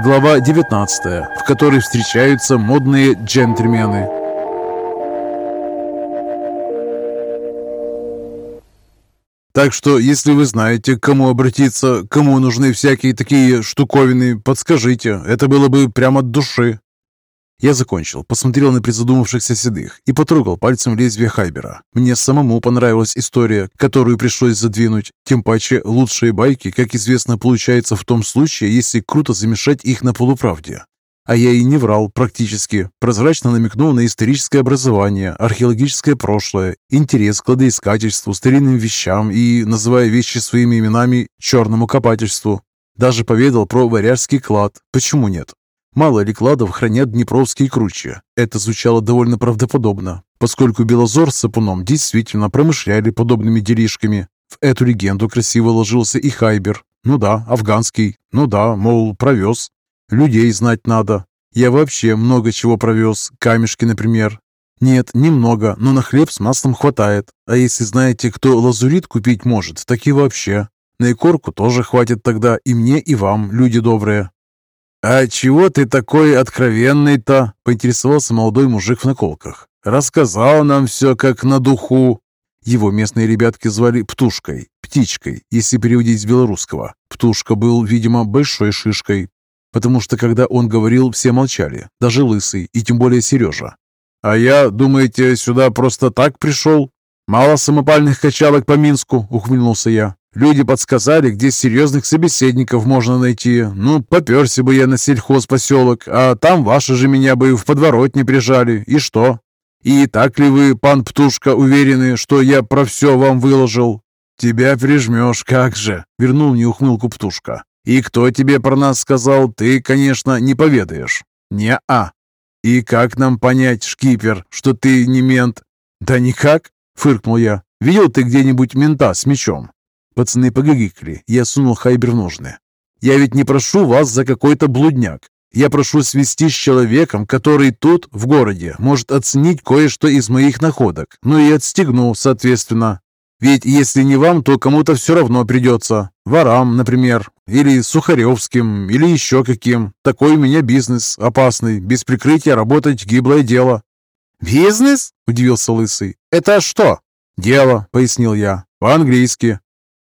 Глава 19, в которой встречаются модные джентльмены. Так что, если вы знаете, к кому обратиться, кому нужны всякие такие штуковины, подскажите. Это было бы прямо от души. Я закончил, посмотрел на призадумавшихся седых и потрогал пальцем лезвие Хайбера. Мне самому понравилась история, которую пришлось задвинуть. Тем паче, лучшие байки, как известно, получаются в том случае, если круто замешать их на полуправде. А я и не врал практически. Прозрачно намекнул на историческое образование, археологическое прошлое, интерес к кладоискательству, старинным вещам и, называя вещи своими именами, черному копательству. Даже поведал про варяжский клад. Почему нет? Мало ли кладов хранят днепровские кручи. Это звучало довольно правдоподобно, поскольку Белозор с Сапуном действительно промышляли подобными делишками. В эту легенду красиво ложился и Хайбер. Ну да, афганский. Ну да, мол, провез. Людей знать надо. Я вообще много чего провез. Камешки, например. Нет, немного, но на хлеб с маслом хватает. А если знаете, кто лазурит купить может, так и вообще. На икорку тоже хватит тогда и мне, и вам, люди добрые. «А чего ты такой откровенный-то?» — поинтересовался молодой мужик в наколках. «Рассказал нам все как на духу». Его местные ребятки звали Птушкой, Птичкой, если переводить с белорусского. Птушка был, видимо, большой шишкой, потому что когда он говорил, все молчали, даже Лысый и тем более Сережа. «А я, думаете, сюда просто так пришел? Мало самопальных качалок по Минску?» — ухмыльнулся я. Люди подсказали, где серьезных собеседников можно найти. Ну, поперся бы я на сельхозпоселок, а там ваши же меня бы в подворотне прижали. И что? И так ли вы, пан Птушка, уверены, что я про все вам выложил? Тебя прижмешь, как же, вернул мне ухмылку Птушка. И кто тебе про нас сказал, ты, конечно, не поведаешь. Не-а. И как нам понять, шкипер, что ты не мент? Да никак, фыркнул я. Видел ты где-нибудь мента с мечом? Пацаны погигикали, я сунул хайбер в ножны. «Я ведь не прошу вас за какой-то блудняк. Я прошу свести с человеком, который тут, в городе, может оценить кое-что из моих находок, ну и отстегну, соответственно. Ведь если не вам, то кому-то все равно придется. Ворам, например, или Сухаревским, или еще каким. Такой у меня бизнес, опасный, без прикрытия работать гиблое дело». «Бизнес?» – удивился Лысый. «Это что?» «Дело», – пояснил я, – «по-английски».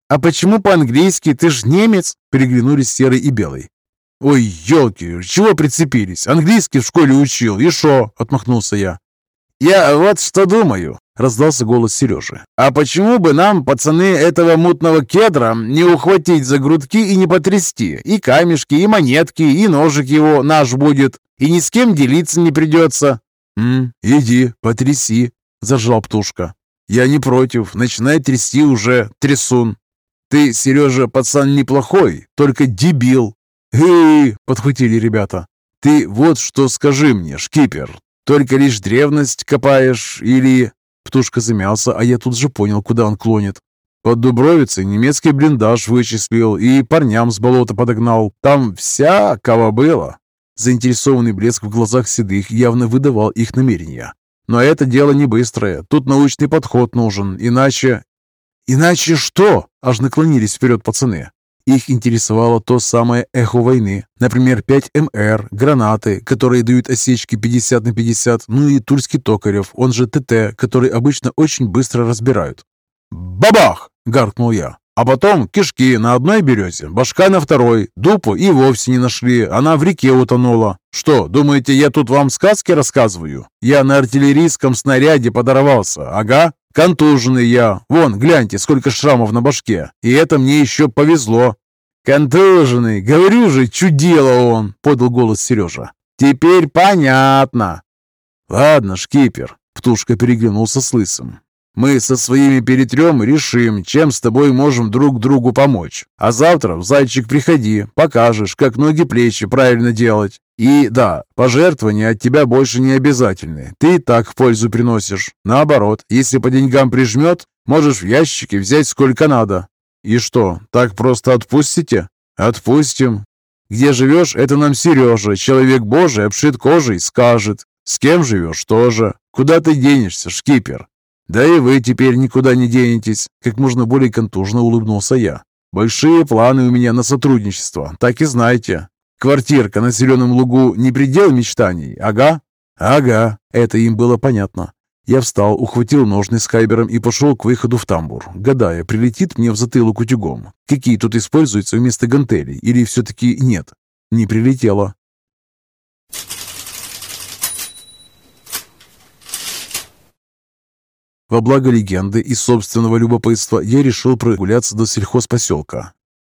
«А почему по-английски? Ты ж немец!» Переглянулись Серый и Белый. «Ой, елки, чего прицепились? Английский в школе учил, и шо?» – отмахнулся я. «Я вот что думаю», – раздался голос Сережи. «А почему бы нам, пацаны, этого мутного кедра не ухватить за грудки и не потрясти? И камешки, и монетки, и ножик его наш будет, и ни с кем делиться не придется». «М, иди, потряси», – зажал Птушка. «Я не против, начинай трясти уже, трясун». «Ты, Сережа, пацан неплохой, только дебил!» «Эй!» — подхватили ребята. «Ты вот что скажи мне, шкипер, только лишь древность копаешь или...» Птушка замялся, а я тут же понял, куда он клонит. Под Дубровицей немецкий блиндаж вычислил и парням с болота подогнал. Там всякого было. Заинтересованный блеск в глазах седых явно выдавал их намерения. Но это дело не быстрое. Тут научный подход нужен, иначе... «Иначе что?» – аж наклонились вперед пацаны. Их интересовало то самое эхо войны. Например, 5 МР, гранаты, которые дают осечки 50 на 50, ну и тульский токарев, он же ТТ, который обычно очень быстро разбирают. «Бабах!» – гаркнул я. А потом кишки на одной березе, башка на второй. Дупу и вовсе не нашли, она в реке утонула. Что, думаете, я тут вам сказки рассказываю? Я на артиллерийском снаряде подорвался, ага. Контуженный я. Вон, гляньте, сколько шрамов на башке. И это мне еще повезло. Контуженный, говорю же, чудило он, подал голос Сережа. Теперь понятно. Ладно, шкипер. Птушка переглянулся с лысым. Мы со своими перетрем решим, чем с тобой можем друг другу помочь. А завтра в зайчик приходи, покажешь, как ноги-плечи правильно делать. И да, пожертвования от тебя больше не обязательны. Ты и так пользу приносишь. Наоборот, если по деньгам прижмет, можешь в ящике взять сколько надо. И что, так просто отпустите? Отпустим. Где живешь, это нам Сережа, человек божий, обшит кожей, скажет. С кем живешь, тоже. Куда ты денешься, шкипер? «Да и вы теперь никуда не денетесь», — как можно более контужно улыбнулся я. «Большие планы у меня на сотрудничество, так и знайте. Квартирка на зеленом лугу не предел мечтаний, ага?» «Ага», это им было понятно. Я встал, ухватил ножны с хайбером и пошел к выходу в тамбур, гадая, прилетит мне в затылок утюгом. Какие тут используются вместо гантелей, или все-таки нет? Не прилетело. Во благо легенды и собственного любопытства я решил прогуляться до сельхозпоселка.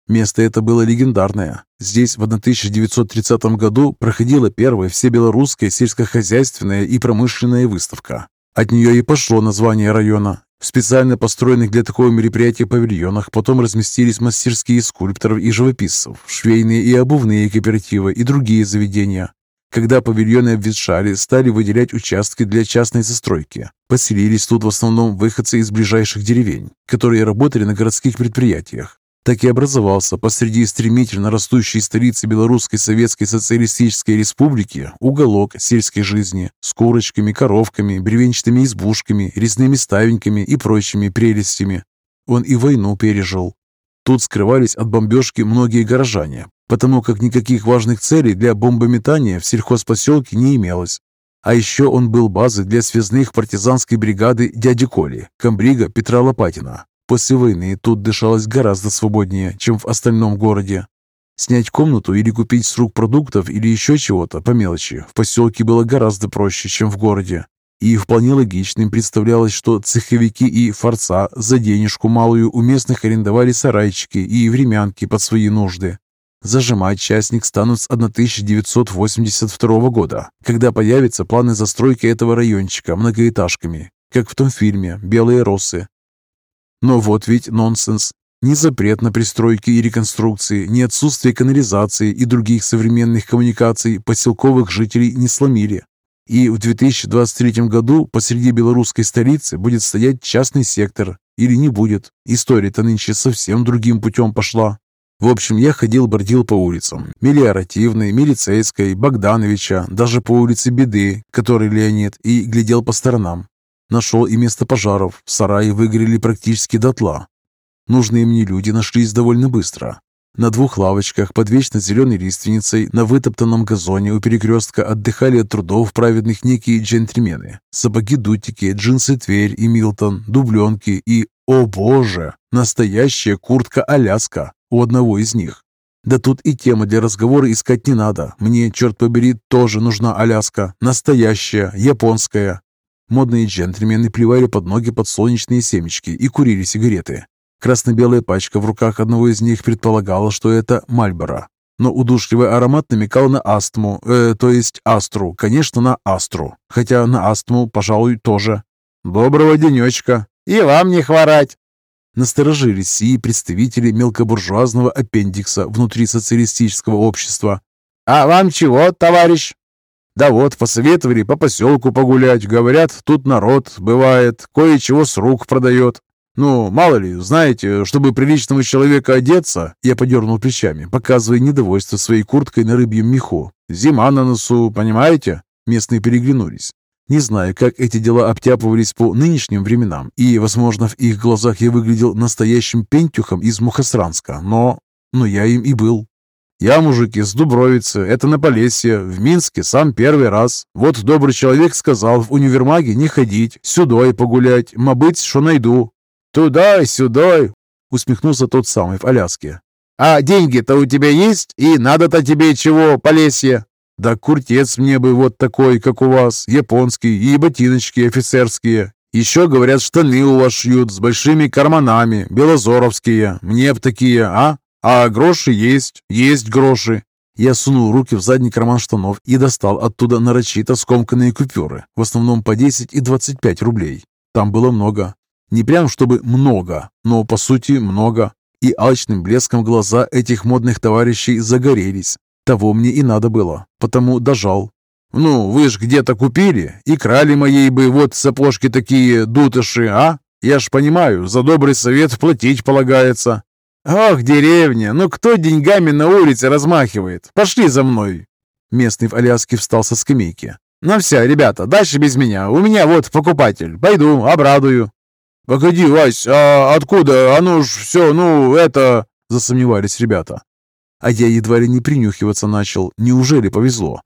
Место это было легендарное. Здесь в 1930 году проходила первая всебелорусская сельскохозяйственная и промышленная выставка. От нее и пошло название района. В специально построенных для такого мероприятия павильонах потом разместились мастерские скульпторов и живописцев, швейные и обувные кооперативы и другие заведения. Когда павильоны обветшали, стали выделять участки для частной застройки. Поселились тут в основном выходцы из ближайших деревень, которые работали на городских предприятиях. Так и образовался посреди стремительно растущей столицы Белорусской Советской Социалистической Республики уголок сельской жизни с курочками, коровками, бревенчатыми избушками, резными ставеньками и прочими прелестями. Он и войну пережил. Тут скрывались от бомбежки многие горожане, потому как никаких важных целей для бомбометания в сельхозпоселке не имелось. А еще он был базой для связных партизанской бригады дяди Коли, комбрига Петра Лопатина. После войны тут дышалось гораздо свободнее, чем в остальном городе. Снять комнату или купить с рук продуктов или еще чего-то по мелочи в поселке было гораздо проще, чем в городе. И вполне логичным представлялось, что цеховики и форца за денежку малую у местных арендовали сарайчики и времянки под свои нужды. Зажимать частник станут с 1982 года, когда появятся планы застройки этого райончика многоэтажками, как в том фильме «Белые росы». Но вот ведь нонсенс. Ни запрет на пристройки и реконструкции, ни отсутствие канализации и других современных коммуникаций поселковых жителей не сломили. И в 2023 году посреди белорусской столицы будет стоять частный сектор. Или не будет. История-то нынче совсем другим путем пошла. В общем, я ходил-бродил по улицам. Мелиоративной, Милицейской, Богдановича, даже по улице Беды, который Леонид, и глядел по сторонам. Нашел и место пожаров. Сараи выгорели практически дотла. Нужные мне люди нашлись довольно быстро. На двух лавочках под вечно зеленой лиственницей на вытоптанном газоне у перекрестка отдыхали от трудов праведных некие джентльмены. Сапоги-дутики, джинсы Тверь и Милтон, дубленки и, о боже, настоящая куртка-аляска у одного из них. Да тут и тема для разговора искать не надо. Мне, черт побери, тоже нужна Аляска. Настоящая, японская. Модные джентльмены плевали под ноги подсолнечные семечки и курили сигареты. Красно-белая пачка в руках одного из них предполагала, что это Мальборо. Но удушливый аромат намекал на астму, э, то есть астру, конечно, на астру. Хотя на астму, пожалуй, тоже. «Доброго денечка!» «И вам не хворать!» Насторожились сии представители мелкобуржуазного аппендикса внутри социалистического общества. «А вам чего, товарищ?» «Да вот, посоветовали по поселку погулять. Говорят, тут народ бывает, кое-чего с рук продает. Ну, мало ли, знаете, чтобы приличного человека одеться...» Я подернул плечами, показывая недовольство своей курткой на рыбьем меху. «Зима на носу, понимаете?» Местные переглянулись. Не знаю, как эти дела обтяпывались по нынешним временам, и, возможно, в их глазах я выглядел настоящим пентюхом из Мухосранска, но... но я им и был. Я, мужики, с Дубровицы, это на Полесье, в Минске сам первый раз. Вот добрый человек сказал в универмаге не ходить, сюдой погулять, мабыть, что найду. Туда, сюда, усмехнулся тот самый в Аляске. А деньги-то у тебя есть? И надо-то тебе чего, Полесье? Да куртец мне бы вот такой, как у вас, японский, и ботиночки офицерские. Еще, говорят, штаны у вас шьют с большими карманами, белозоровские. Мне б такие, а? А гроши есть, есть гроши. Я сунул руки в задний карман штанов и достал оттуда нарочито скомканные купюры, в основном по 10 и 25 рублей. Там было много. Не прям чтобы много, но по сути много. И алчным блеском глаза этих модных товарищей загорелись. Того мне и надо было, потому дожал. «Ну, вы ж где-то купили, и крали моей бы вот сапожки такие дутыши, а? Я ж понимаю, за добрый совет платить полагается». «Ох, деревня, ну кто деньгами на улице размахивает? Пошли за мной!» Местный в Аляске встал со скамейки. «Ну все, ребята, дальше без меня. У меня вот покупатель. Пойду, обрадую». «Погоди, Вась, а откуда? Ну ж все, ну это...» Засомневались ребята. А я едва ли не принюхиваться начал. Неужели повезло?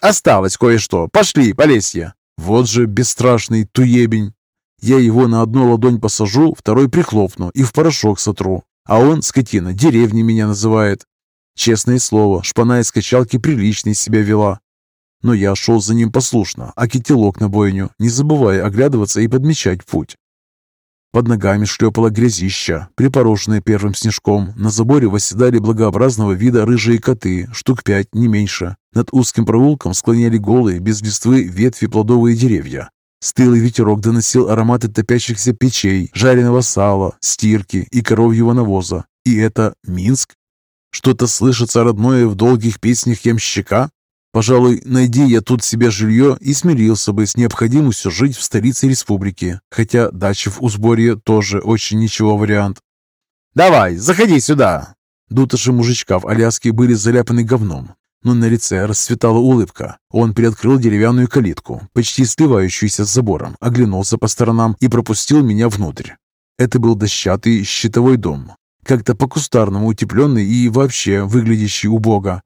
«Осталось кое-что. Пошли, Полесье!» Вот же бесстрашный туебень. Я его на одну ладонь посажу, второй прихлопну и в порошок сотру. А он, скотина, деревни меня называет. Честное слово, шпана из качалки прилично себя вела. Но я шел за ним послушно, а кителок на бойню, не забывая оглядываться и подмечать путь. Под ногами шлепала грязища, припорошенная первым снежком. На заборе восседали благообразного вида рыжие коты, штук пять, не меньше. Над узким проулком склоняли голые, без листвы, ветви плодовые деревья. Стылый ветерок доносил ароматы топящихся печей, жареного сала, стирки и коровьего навоза. И это Минск? Что-то слышится родное в долгих песнях ямщика? Пожалуй, найди я тут себе жилье и смирился бы с необходимостью жить в столице республики, хотя дача в Узборье тоже очень ничего вариант. «Давай, заходи сюда!» Дутыши мужичка в Аляске были заляпаны говном, но на лице расцветала улыбка. Он приоткрыл деревянную калитку, почти сливающуюся с забором, оглянулся по сторонам и пропустил меня внутрь. Это был дощатый щитовой дом, как-то по-кустарному утепленный и вообще выглядящий убого.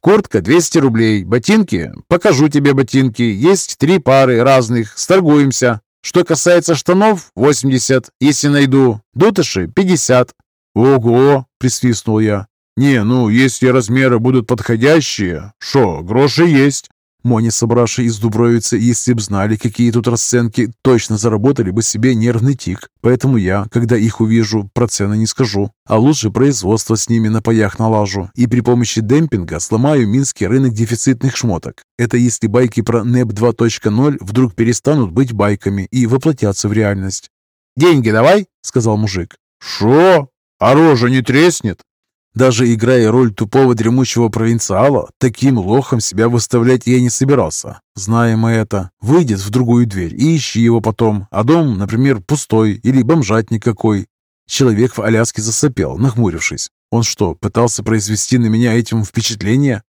Куртка 200 рублей, ботинки? Покажу тебе ботинки. Есть три пары разных, сторгуемся. Что касается штанов, 80, если найду. Дутыши 50. Ого, присвистнул я. Не, ну, если размеры будут подходящие, шо, гроши есть. Мони, собравшие из Дубровицы, если б знали, какие тут расценки, точно заработали бы себе нервный тик. Поэтому я, когда их увижу, про цены не скажу. А лучше производство с ними на паях налажу. И при помощи демпинга сломаю минский рынок дефицитных шмоток. Это если байки про НЭП 2.0 вдруг перестанут быть байками и воплотятся в реальность. «Деньги давай», — сказал мужик. «Шо? А рожа не треснет?» Даже играя роль тупого дремучего провинциала, таким лохом себя выставлять я не собирался. Знаем мы это, выйдет в другую дверь и ищи его потом, а дом, например, пустой или бомжатник какой. Человек в Аляске засопел, нахмурившись. Он что, пытался произвести на меня этим впечатление?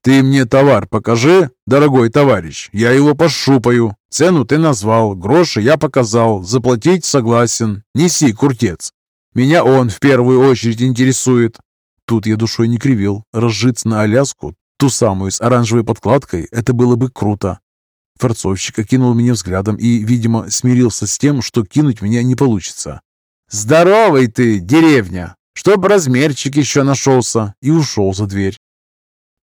«Ты мне товар покажи, дорогой товарищ, я его пошупаю. Цену ты назвал, гроши я показал, заплатить согласен. Неси, куртец. Меня он в первую очередь интересует. Тут я душой не кривил. Разжиться на Аляску, ту самую с оранжевой подкладкой, это было бы круто. Форцовщик окинул меня взглядом и, видимо, смирился с тем, что кинуть меня не получится. «Здоровый ты, деревня! Чтоб размерчик еще нашелся!» И ушел за дверь.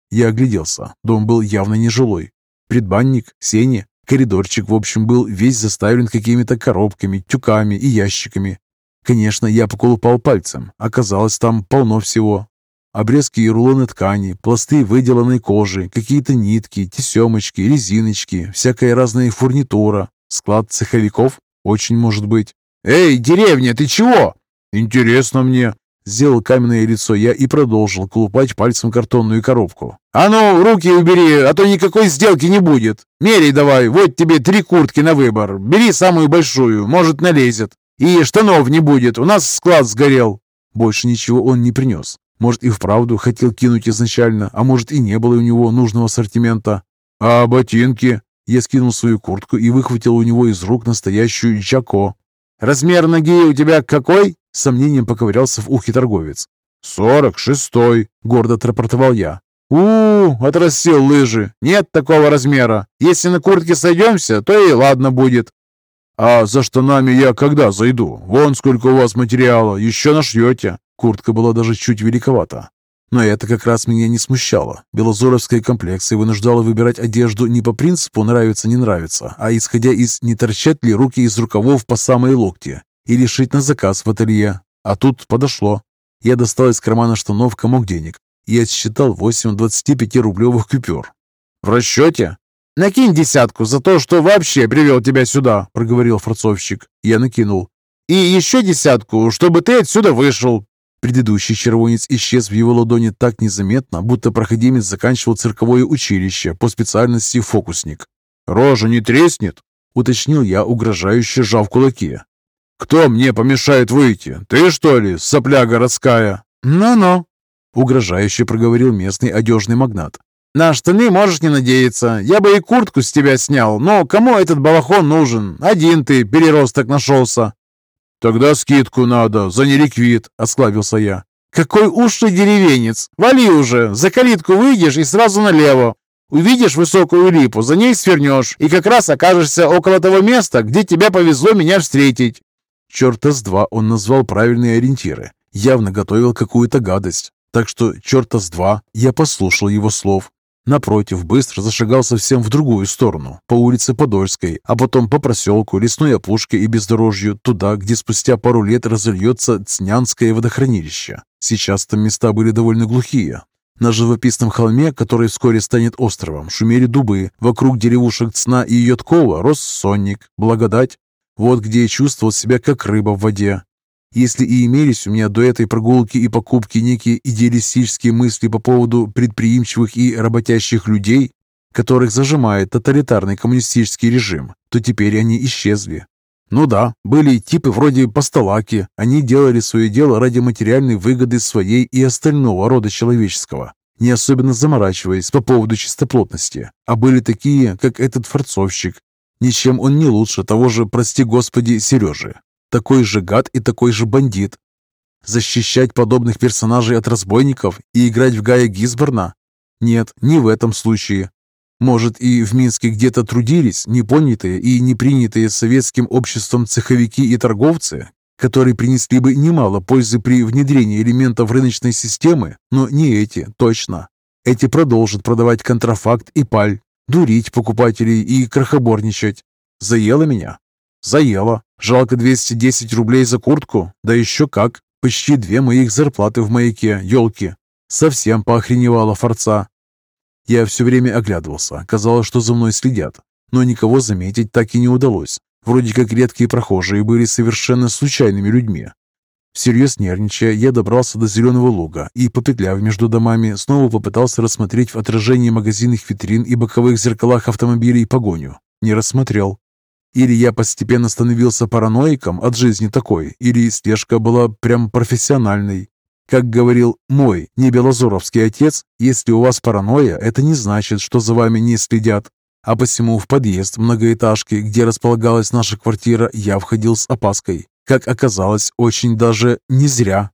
Я огляделся. Дом был явно нежилой. Предбанник, сени, коридорчик, в общем, был весь заставлен какими-то коробками, тюками и ящиками. Конечно, я поколупал пальцем. Оказалось, там полно всего. Обрезки и рулоны ткани, пласты выделанной кожи, какие-то нитки, тесемочки, резиночки, всякая разная фурнитура. Склад цеховиков? Очень может быть. «Эй, деревня, ты чего?» «Интересно мне». Сделал каменное лицо я и продолжил колупать пальцем картонную коробку. «А ну, руки убери, а то никакой сделки не будет. Мерей давай, вот тебе три куртки на выбор. Бери самую большую, может налезет. И штанов не будет, у нас склад сгорел». Больше ничего он не принес. Может, и вправду хотел кинуть изначально, а может, и не было у него нужного ассортимента. «А ботинки?» Я скинул свою куртку и выхватил у него из рук настоящую Джако. «Размер ноги у тебя какой?» С сомнением поковырялся в ухе торговец. «Сорок шестой», — гордо отрапортовал я. у, отрастил лыжи. Нет такого размера. Если на куртке сойдемся, то и ладно будет». «А за штанами я когда зайду? Вон сколько у вас материала, еще нашьете». Куртка была даже чуть великовата. Но это как раз меня не смущало. Белозоровская комплекция вынуждала выбирать одежду не по принципу «нравится-не нравится», а исходя из «не торчат ли руки из рукавов по самые локти» или «шить на заказ в ателье». А тут подошло. Я достал из кармана штанов комок денег и отсчитал 8 25-рублевых купюр. «В расчете?» «Накинь десятку за то, что вообще привел тебя сюда», — проговорил форцовщик. Я накинул. «И еще десятку, чтобы ты отсюда вышел. Предыдущий червонец исчез в его ладони так незаметно, будто проходимец заканчивал цирковое училище по специальности фокусник. «Рожа не треснет?» — уточнил я, угрожающе сжав кулаки. «Кто мне помешает выйти? Ты, что ли, сопля городская?» «Ну-ну», — угрожающе проговорил местный одежный магнат. «На штаны можешь не надеяться. Я бы и куртку с тебя снял, но кому этот балахон нужен? Один ты, переросток, нашелся. «Тогда скидку надо, за неликвид», — осклабился я. «Какой ушлый деревенец! Вали уже! За калитку выйдешь и сразу налево. Увидишь высокую липу, за ней свернешь, и как раз окажешься около того места, где тебе повезло меня встретить». Черта с два он назвал правильные ориентиры. Явно готовил какую-то гадость. Так что черта с два я послушал его слов. Напротив, быстро зашагал совсем в другую сторону, по улице Подольской, а потом по проселку, лесной опушке и бездорожью, туда, где спустя пару лет разольется Цнянское водохранилище. Сейчас там места были довольно глухие. На живописном холме, который вскоре станет островом, шумели дубы. Вокруг деревушек Цна и Йоткова рос сонник, благодать. Вот где я чувствовал себя как рыба в воде. Если и имелись у меня до этой прогулки и покупки некие идеалистические мысли по поводу предприимчивых и работящих людей, которых зажимает тоталитарный коммунистический режим, то теперь они исчезли. Ну да, были типы вроде Постолаки, они делали свое дело ради материальной выгоды своей и остального рода человеческого, не особенно заморачиваясь по поводу чистоплотности. А были такие, как этот форцовщик. Ничем он не лучше того же, прости господи, Сережи. Такой же гад и такой же бандит. Защищать подобных персонажей от разбойников и играть в Гая Гизборна? Нет, не в этом случае. Может, и в Минске где-то трудились непонятые и не принятые советским обществом цеховики и торговцы, которые принесли бы немало пользы при внедрении элементов рыночной системы, но не эти, точно. Эти продолжат продавать контрафакт и паль, дурить покупателей и крохоборничать. Заело меня? Заело. Жалко 210 рублей за куртку? Да еще как. Почти две моих зарплаты в маяке, елки. Совсем поохреневала форца. Я все время оглядывался. Казалось, что за мной следят. Но никого заметить так и не удалось. Вроде как редкие прохожие были совершенно случайными людьми. Всерьез нервничая, я добрался до зеленого луга и, попетляв между домами, снова попытался рассмотреть в отражении магазинных витрин и боковых зеркалах автомобилей погоню. Не рассмотрел. Или я постепенно становился параноиком от жизни такой, или слежка была прям профессиональной. Как говорил мой небелозоровский отец, если у вас паранойя, это не значит, что за вами не следят. А посему в подъезд многоэтажки, где располагалась наша квартира, я входил с опаской. Как оказалось, очень даже не зря.